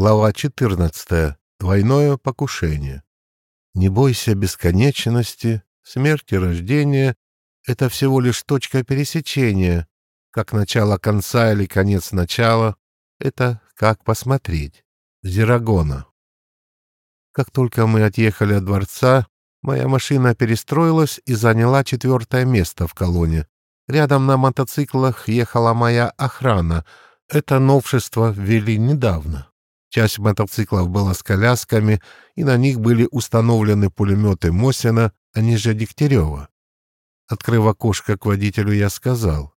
Глава 14. Двойное покушение. Не бойся бесконечности, смерти рождения — это всего лишь точка пересечения, как начало конца или конец начала — это как посмотреть. Зерагона. Как только мы отъехали от дворца, моя машина перестроилась и заняла четвертое место в колонне. Рядом на мотоциклах ехала моя охрана. Это новшество ввели недавно. Часть мотоциклов была с колясками, и на них были установлены пулеметы Мосина, а ниже Дегтярева. Открыв окошко к водителю, я сказал,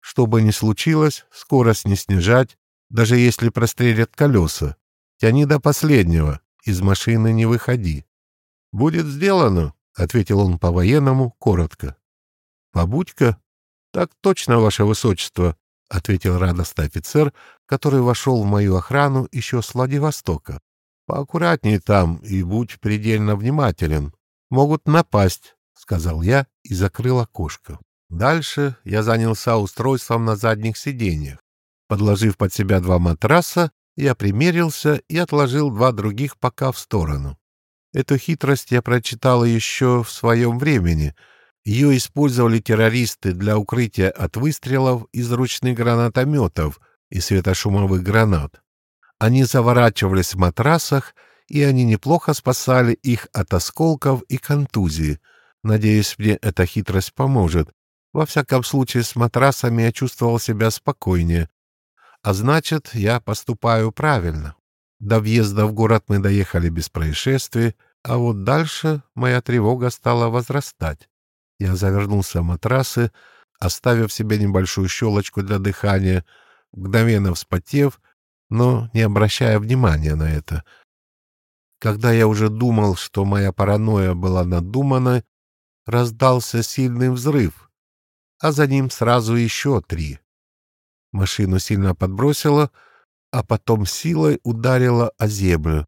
что бы ни случилось, скорость не снижать, даже если прострелят колеса. Тяни до последнего, из машины не выходи. — Будет сделано, — ответил он по-военному, коротко. — Побудь-ка. — Так точно, ваше высочество, — ответил радостный офицер, который вошел в мою охрану еще с Владивостока. — Поаккуратней там и будь предельно внимателен. Могут напасть, — сказал я и закрыл окошко. Дальше я занялся устройством на задних сиденьях. Подложив под себя два матраса, я примерился и отложил два других пока в сторону. Эту хитрость я прочитал еще в своем времени — ее использовали террористы для укрытия от выстрелов из ручных гранатометов и светошумовых гранат. Они заворачивались в матрасах, и они неплохо спасали их от осколков и контузии. Надеюсь, мне эта хитрость поможет. Во всяком случае, с матрасами я чувствовал себя спокойнее. А значит, я поступаю правильно. До въезда в город мы доехали без происшествий, а вот дальше моя тревога стала возрастать. Я завернулся в матрасы, оставив себе небольшую щелочку для дыхания, мгновенно вспотев, но не обращая внимания на это. Когда я уже думал, что моя паранойя была надумана, раздался сильный взрыв, а за ним сразу еще три. Машину сильно подбросило, а потом силой ударило о землю.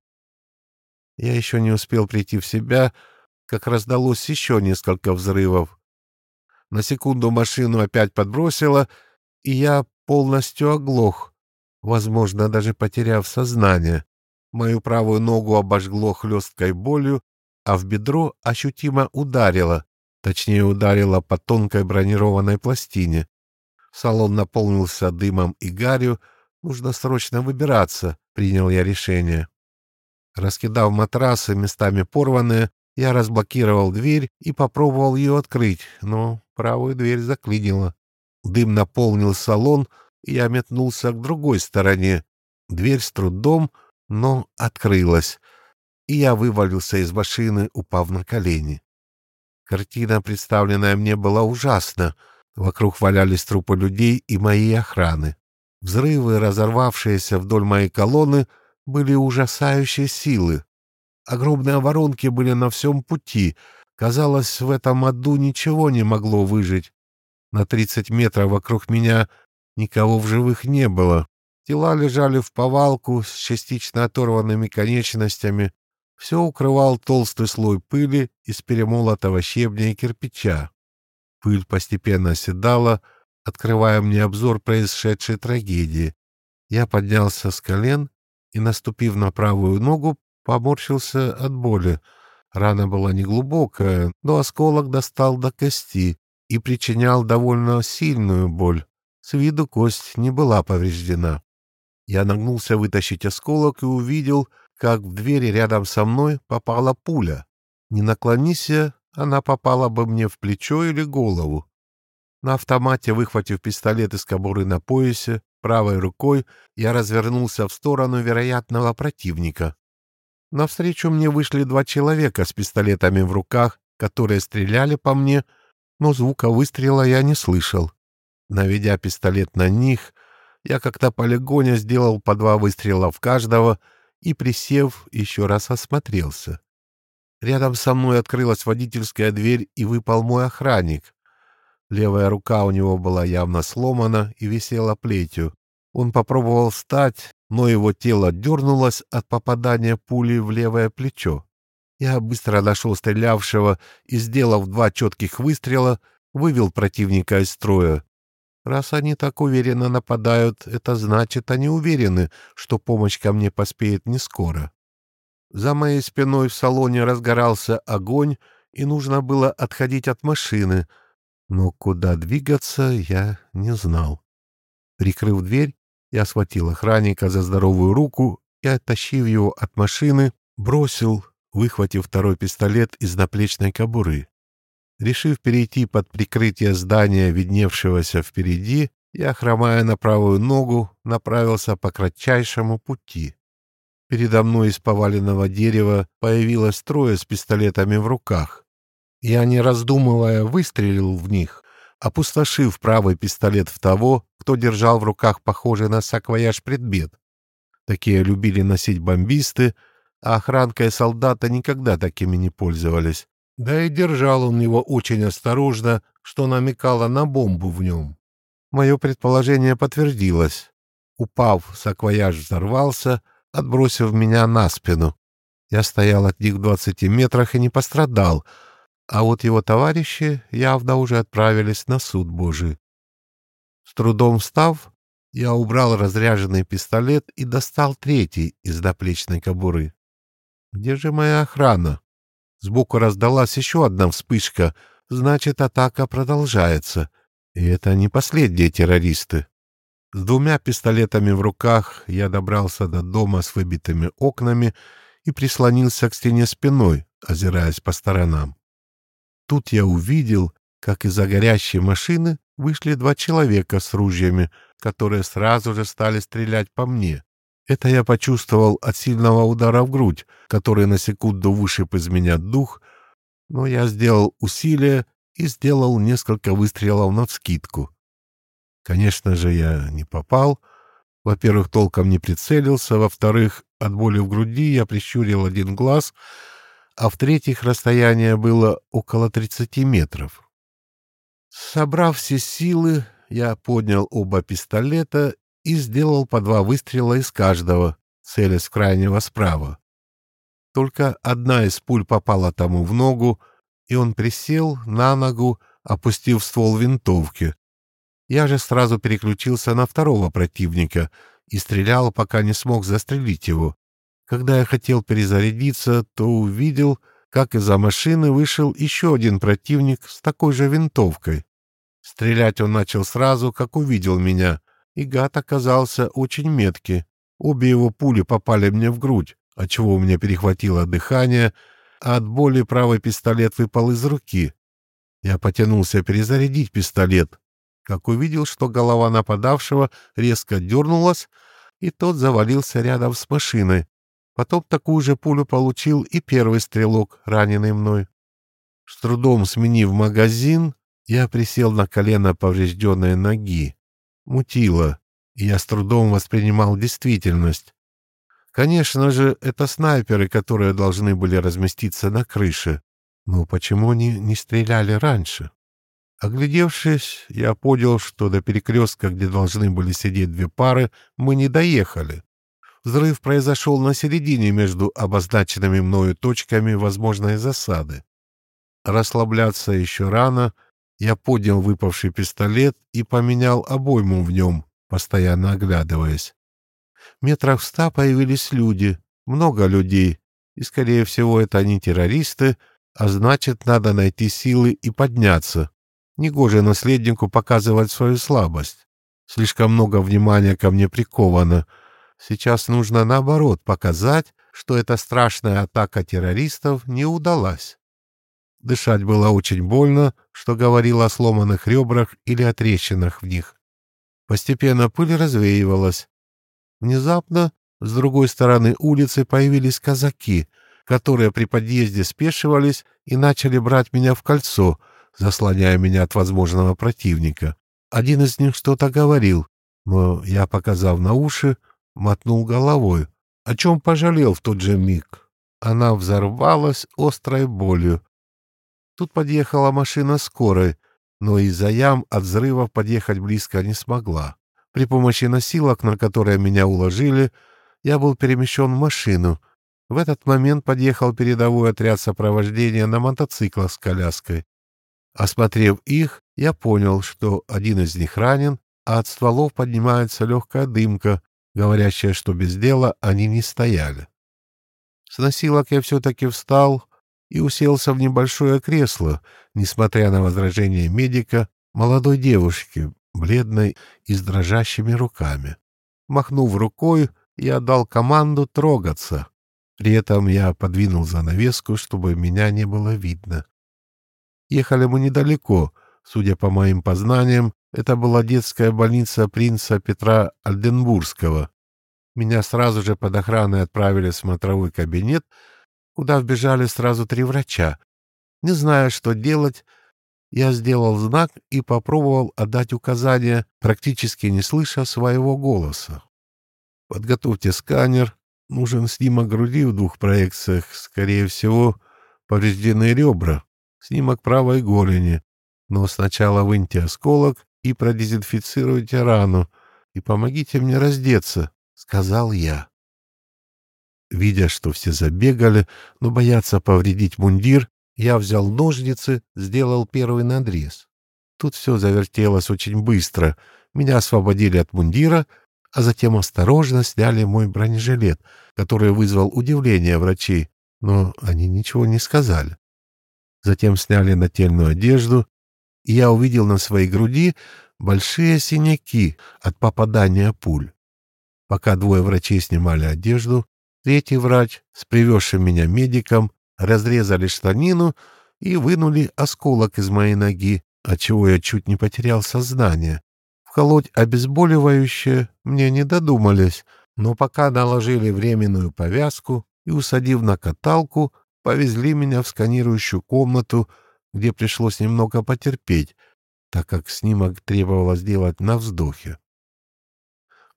Я еще не успел прийти в себя, — как раздалось еще несколько взрывов. На секунду машину опять подбросило, и я полностью оглох, возможно, даже потеряв сознание. Мою правую ногу обожгло хлесткой болью, а в бедро ощутимо ударило, точнее ударило по тонкой бронированной пластине. Салон наполнился дымом и гарью, нужно срочно выбираться, принял я решение. Раскидав матрасы, местами порванные, я разблокировал дверь и попробовал ее открыть, но правую дверь заклинило. Дым наполнил салон, и я метнулся к другой стороне. Дверь с трудом, но открылась, и я вывалился из машины, упав на колени. Картина, представленная мне, была ужасна. Вокруг валялись трупы людей и моей охраны. Взрывы, разорвавшиеся вдоль моей колонны, были ужасающей силы. Огромные воронки были на всем пути. Казалось, в этом аду ничего не могло выжить. На тридцать метров вокруг меня никого в живых не было. Тела лежали в повалку с частично оторванными конечностями. Все укрывал толстый слой пыли из перемолотого щебня и кирпича. Пыль постепенно оседала, открывая мне обзор происшедшей трагедии. Я поднялся с колен и, наступив на правую ногу, поморщился от боли. Рана была неглубокая, но осколок достал до кости и причинял довольно сильную боль. С виду кость не была повреждена. Я нагнулся вытащить осколок и увидел, как в двери рядом со мной попала пуля. Не наклонись она попала бы мне в плечо или голову. На автомате, выхватив пистолет из кобуры на поясе, правой рукой я развернулся в сторону вероятного противника. Навстречу мне вышли два человека с пистолетами в руках, которые стреляли по мне, но звука выстрела я не слышал. Наведя пистолет на них, я как-то полигоне сделал по два выстрела в каждого и, присев, еще раз осмотрелся. Рядом со мной открылась водительская дверь, и выпал мой охранник. Левая рука у него была явно сломана и висела плетью. Он попробовал встать, но его тело дернулось от попадания пули в левое плечо. Я быстро нашел стрелявшего и, сделав два четких выстрела, вывел противника из строя. Раз они так уверенно нападают, это значит, они уверены, что помощь ко мне поспеет не скоро. За моей спиной в салоне разгорался огонь, и нужно было отходить от машины, но куда двигаться я не знал. Прикрыв дверь, я схватил охранника за здоровую руку и, оттащив его от машины, бросил, выхватив второй пистолет из наплечной кобуры. Решив перейти под прикрытие здания, видневшегося впереди, я, хромая на правую ногу, направился по кратчайшему пути. Передо мной из поваленного дерева появилось трое с пистолетами в руках. Я, не раздумывая, выстрелил в них, опустошив правый пистолет в того, кто держал в руках похожий на саквояж предмет. Такие любили носить бомбисты, а охранка и солдаты никогда такими не пользовались. Да и держал он его очень осторожно, что намекало на бомбу в нем. Мое предположение подтвердилось. Упав, саквояж взорвался, отбросив меня на спину. Я стоял от них в двадцати метрах и не пострадал, а вот его товарищи явно уже отправились на суд Божий. С трудом встав, я убрал разряженный пистолет и достал третий из наплечной кобуры. Где же моя охрана? Сбоку раздалась еще одна вспышка, значит, атака продолжается. И это не последние террористы. С двумя пистолетами в руках я добрался до дома с выбитыми окнами и прислонился к стене спиной, озираясь по сторонам. Тут я увидел, как из-за горящей машины вышли два человека с ружьями, которые сразу же стали стрелять по мне. Это я почувствовал от сильного удара в грудь, который на секунду вышиб из меня дух, но я сделал усилие и сделал несколько выстрелов навскидку. Конечно же, я не попал. Во-первых, толком не прицелился, во-вторых, от боли в груди я прищурил один глаз, а в-третьих, расстояние было около 30 метров. Собрав все силы, я поднял оба пистолета и сделал по два выстрела из каждого, целясь в крайнего справа. Только одна из пуль попала тому в ногу, и он присел на ногу, опустив ствол винтовки. Я же сразу переключился на второго противника и стрелял, пока не смог застрелить его. Когда я хотел перезарядиться, то увидел, как из-за машины вышел еще один противник с такой же винтовкой. Стрелять он начал сразу, как увидел меня, и гад оказался очень меткий. Обе его пули попали мне в грудь, отчего у меня перехватило дыхание, а от боли правый пистолет выпал из руки. Я потянулся перезарядить пистолет, как увидел, что голова нападавшего резко дернулась, и тот завалился рядом с машиной. Потом такую же пулю получил и первый стрелок, раненый мной. С трудом сменив магазин, я присел на колено поврежденной ноги мутило, и я с трудом воспринимал действительность. Конечно же, это снайперы, которые должны были разместиться на крыше. Но почему они не стреляли раньше? Оглядевшись, я понял, что до перекрестка, где должны были сидеть две пары, мы не доехали. Взрыв произошел на середине между обозначенными мною точками возможной засады. Расслабляться еще рано — я поднял выпавший пистолет и поменял обойму в нем, постоянно оглядываясь. Метрах в ста появились люди, много людей, и, скорее всего, это не террористы, а значит, надо найти силы и подняться. Негоже наследнику показывать свою слабость. Слишком много внимания ко мне приковано. Сейчас нужно, наоборот, показать, что эта страшная атака террористов не удалась. Дышать было очень больно, что говорило о сломанных ребрах или о трещинах в них. Постепенно пыль развеивалась. Внезапно с другой стороны улицы появились казаки, которые при подъезде спешивались и начали брать меня в кольцо, заслоняя меня от возможного противника. Один из них что-то говорил, но я, показав на уши, мотнул головой, о чем пожалел в тот же миг. Она взорвалась острой болью, Тут подъехала машина скорой, но из-за ям от взрывов подъехать близко не смогла. При помощи носилок, на которые меня уложили, я был перемещен в машину. В этот момент подъехал передовой отряд сопровождения на мотоциклах с коляской. Осмотрев их, я понял, что один из них ранен, а от стволов поднимается легкая дымка, говорящая, что без дела они не стояли. С носилок я все-таки встал и уселся в небольшое кресло, несмотря на возражение медика, молодой девушки, бледной и с дрожащими руками. Махнув рукой, я дал команду трогаться. При этом я подвинул занавеску, чтобы меня не было видно. Ехали мы недалеко. Судя по моим познаниям, это была детская больница принца Петра Альденбургского. Меня сразу же под охраной отправили в смотровой кабинет, куда вбежали сразу три врача. Не зная, что делать, я сделал знак и попробовал отдать указания, практически не слыша своего голоса. «Подготовьте сканер. Нужен снимок груди в двух проекциях. Скорее всего, повреждены ребра. Снимок правой голени. Но сначала выньте осколок и продезинфицируйте рану. И помогите мне раздеться», — сказал я. Видя, что все забегали, но боятся повредить мундир, я взял ножницы, сделал первый надрез. Тут все завертелось очень быстро. Меня освободили от мундира, а затем осторожно сняли мой бронежилет, который вызвал удивление врачей, но они ничего не сказали. Затем сняли нательную одежду, и я увидел на своей груди большие синяки от попадания пуль. Пока двое врачей снимали одежду, третий врач с привезшим меня медиком разрезали штанину и вынули осколок из моей ноги, отчего я чуть не потерял сознание. Вколоть обезболивающее мне не додумались, но пока наложили временную повязку и, усадив на каталку, повезли меня в сканирующую комнату, где пришлось немного потерпеть, так как снимок требовалось делать на вздохе.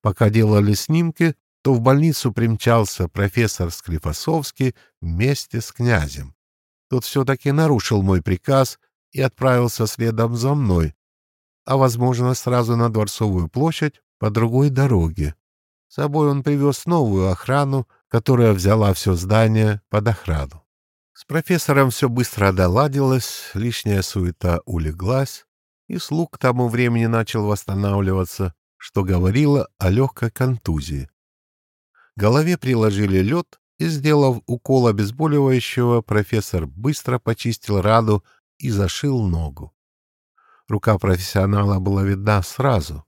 Пока делали снимки, то в больницу примчался профессор Склифосовский вместе с князем. Тот все-таки нарушил мой приказ и отправился следом за мной, а, возможно, сразу на Дворцовую площадь по другой дороге. С собой он привез новую охрану, которая взяла все здание под охрану. С профессором все быстро доладилось, лишняя суета улеглась, и слуг к тому времени начал восстанавливаться, что говорило о легкой контузии голове приложили лед, и, сделав укол обезболивающего, профессор быстро почистил раду и зашил ногу. Рука профессионала была видна сразу.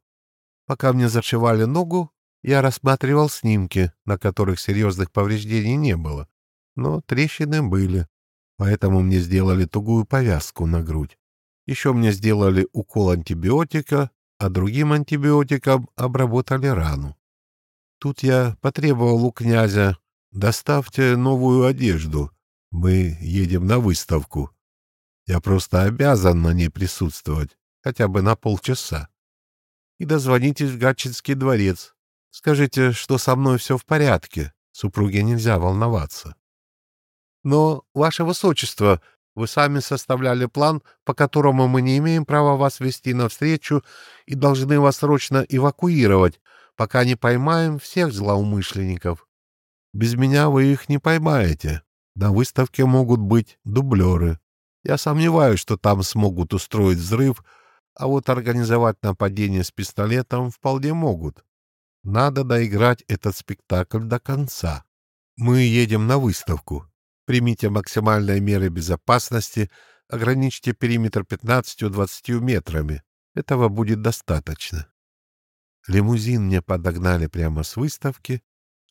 Пока мне зашивали ногу, я рассматривал снимки, на которых серьезных повреждений не было, но трещины были, поэтому мне сделали тугую повязку на грудь. Еще мне сделали укол антибиотика, а другим антибиотиком обработали рану. Тут я потребовал у князя «Доставьте новую одежду. Мы едем на выставку. Я просто обязан на ней присутствовать, хотя бы на полчаса. И дозвонитесь в Гатчинский дворец. Скажите, что со мной все в порядке. Супруге нельзя волноваться». «Но, ваше высочество, вы сами составляли план, по которому мы не имеем права вас вести навстречу и должны вас срочно эвакуировать, пока не поймаем всех злоумышленников. Без меня вы их не поймаете. На выставке могут быть дублеры. Я сомневаюсь, что там смогут устроить взрыв, а вот организовать нападение с пистолетом вполне могут. Надо доиграть этот спектакль до конца. Мы едем на выставку. Примите максимальные меры безопасности, ограничьте периметр 15-20 метрами. Этого будет достаточно. Лимузин мне подогнали прямо с выставки,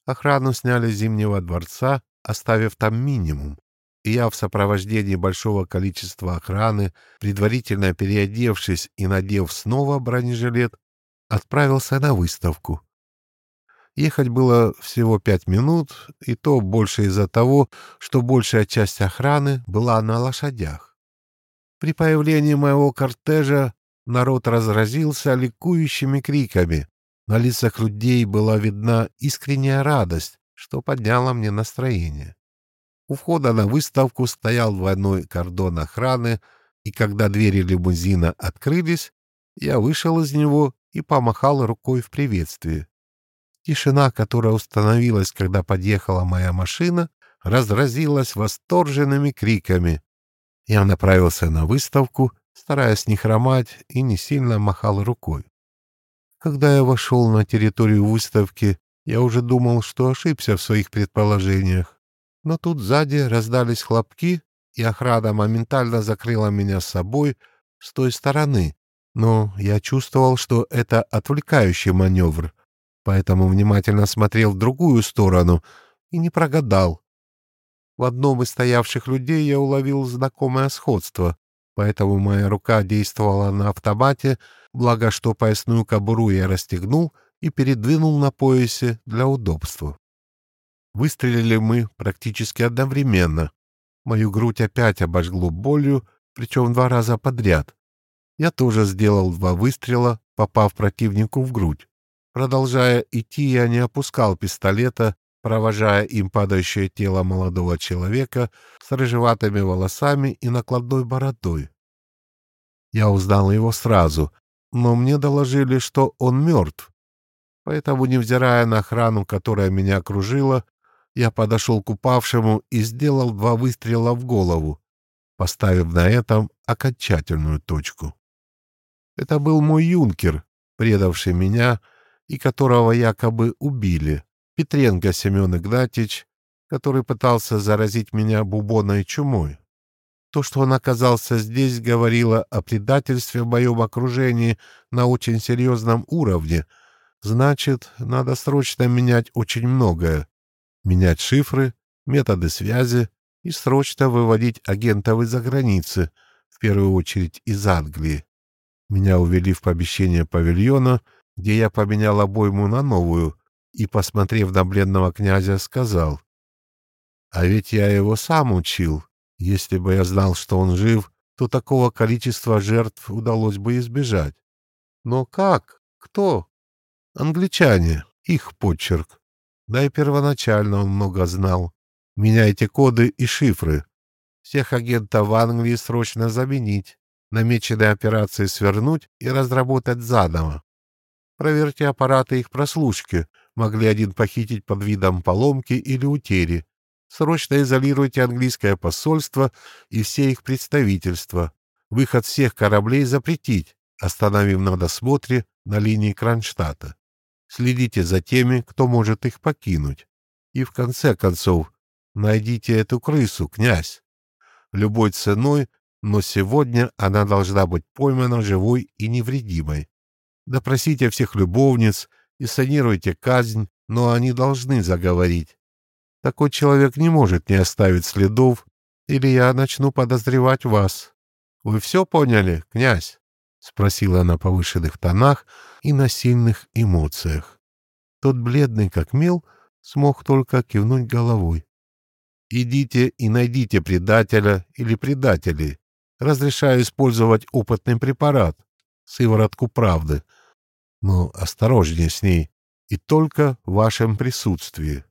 охрану сняли с Зимнего дворца, оставив там минимум, и я в сопровождении большого количества охраны, предварительно переодевшись и надев снова бронежилет, отправился на выставку. Ехать было всего пять минут, и то больше из-за того, что большая часть охраны была на лошадях. При появлении моего кортежа Народ разразился ликующими криками. На лицах людей была видна искренняя радость, что подняло мне настроение. У входа на выставку стоял двойной кордон охраны, и когда двери лимузина открылись, я вышел из него и помахал рукой в приветствии. Тишина, которая установилась, когда подъехала моя машина, разразилась восторженными криками. Я направился на выставку стараясь не хромать и не сильно махал рукой. Когда я вошел на территорию выставки, я уже думал, что ошибся в своих предположениях. Но тут сзади раздались хлопки, и охрана моментально закрыла меня с собой с той стороны. Но я чувствовал, что это отвлекающий маневр, поэтому внимательно смотрел в другую сторону и не прогадал. В одном из стоявших людей я уловил знакомое сходство, поэтому моя рука действовала на автомате, благо что поясную кобуру я расстегнул и передвинул на поясе для удобства. Выстрелили мы практически одновременно. Мою грудь опять обожгло болью, причем два раза подряд. Я тоже сделал два выстрела, попав противнику в грудь. Продолжая идти, я не опускал пистолета, провожая им падающее тело молодого человека с рыжеватыми волосами и накладной бородой. Я узнал его сразу, но мне доложили, что он мертв. Поэтому, невзирая на охрану, которая меня окружила, я подошел к упавшему и сделал два выстрела в голову, поставив на этом окончательную точку. Это был мой юнкер, предавший меня и которого якобы убили. Петренко Семен Игнатьич, который пытался заразить меня бубонной чумой. То, что он оказался здесь, говорило о предательстве в моем окружении на очень серьезном уровне. Значит, надо срочно менять очень многое. Менять шифры, методы связи и срочно выводить агентов из-за границы, в первую очередь из Англии. Меня увели в помещение павильона, где я поменял обойму на новую, и, посмотрев на бледного князя, сказал, «А ведь я его сам учил. Если бы я знал, что он жив, то такого количества жертв удалось бы избежать. Но как? Кто? Англичане. Их почерк. Да и первоначально он много знал. Меняйте коды и шифры. Всех агентов в Англии срочно заменить, намеченные операции свернуть и разработать заново. Проверьте аппараты их прослушки — могли один похитить под видом поломки или утери. Срочно изолируйте английское посольство и все их представительства. Выход всех кораблей запретить, остановив на досмотре на линии Кронштадта. Следите за теми, кто может их покинуть. И в конце концов, найдите эту крысу, князь. Любой ценой, но сегодня она должна быть поймана живой и невредимой. Допросите всех любовниц, и санируйте казнь, но они должны заговорить. Такой человек не может не оставить следов, или я начну подозревать вас. Вы все поняли, князь? — спросила на повышенных тонах и на сильных эмоциях. Тот, бледный как мел, смог только кивнуть головой. «Идите и найдите предателя или предателей. Разрешаю использовать опытный препарат, сыворотку правды, но осторожнее с ней и только в вашем присутствии.